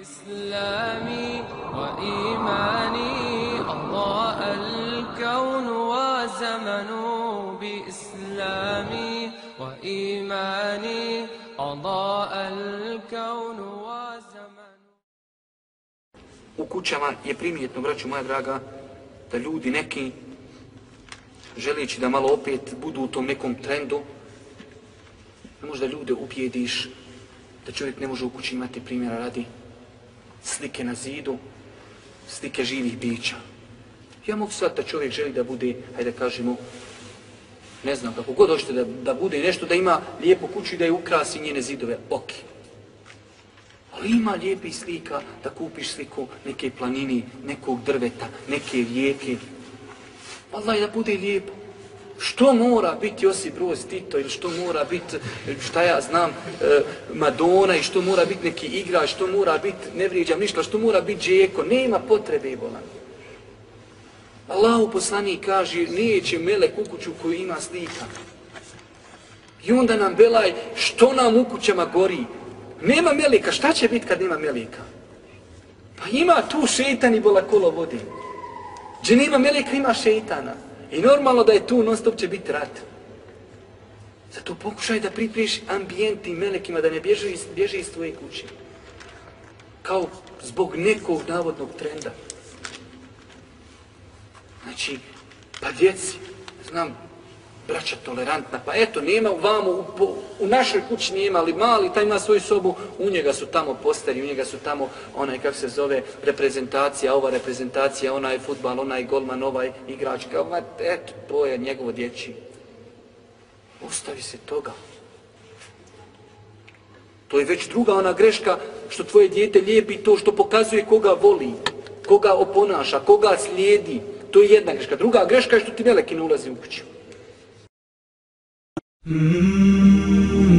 إسلامي وإيماني أضاء الكون وزمن بإسلامي وإيماني أضاء الكون وزمن U kućama je primjetno, braću moja draga, da ljudi neki, želeći da malo opet budu u tom nekom trendu, možda ljude ubijediš da čovjek ne može u kući imati primjera radi slike na zidu, slike živih bića. Ja mogu sad da čovjek želi da bude, hajde da kažemo, ne znam, kako god hoćete da, da bude nešto, da ima lijepu kuću i da je ukrasi njene zidove, ok. Ali ima lijepi slika da kupiš sliku neke planini, nekog drveta, neke rijeke. Allah da bude lijepo. Što mora biti Josip Broz Tito ili što mora biti, šta ja znam, e, Madonna i što mora biti neki igrač, što mora biti, ne vrijeđam ništa, što mora biti Džeko, nema potrebe i bolan. Allahu poslani kaže, neće melek u kuću koju ima slika. I onda nam belaj, što nam u kućama gori? Nema melika, šta će biti kad nema melika? Pa ima tu šeitan i bola kolo vodi. Gdje nema melika, ima šeitana. I normalno da je tu non stop će biti rat. Zato pokušaj da pripriješ ambijent i melekima da ne bježe iz, bježe iz tvoje kuće. Kao zbog nekog navodnog trenda. Znači, pa djeci, znam, braća tolerantna, pa eto, nema vamo, u, po, u našoj kući nema, ali mali, taj ima svoju sobu, u njega su tamo posteri, u njega su tamo onaj, kako se zove, reprezentacija, ova reprezentacija, onaj futbal, onaj golman, ovaj igrač, kao, ma, eto, to je njegovo dječi. Ostavi se toga. To je već druga ona greška što tvoje dijete lijepi to što pokazuje koga voli, koga oponaša, koga slijedi. To je jedna greška. Druga greška je što ti meleki ne ulazi u kuću. Mm-hmm.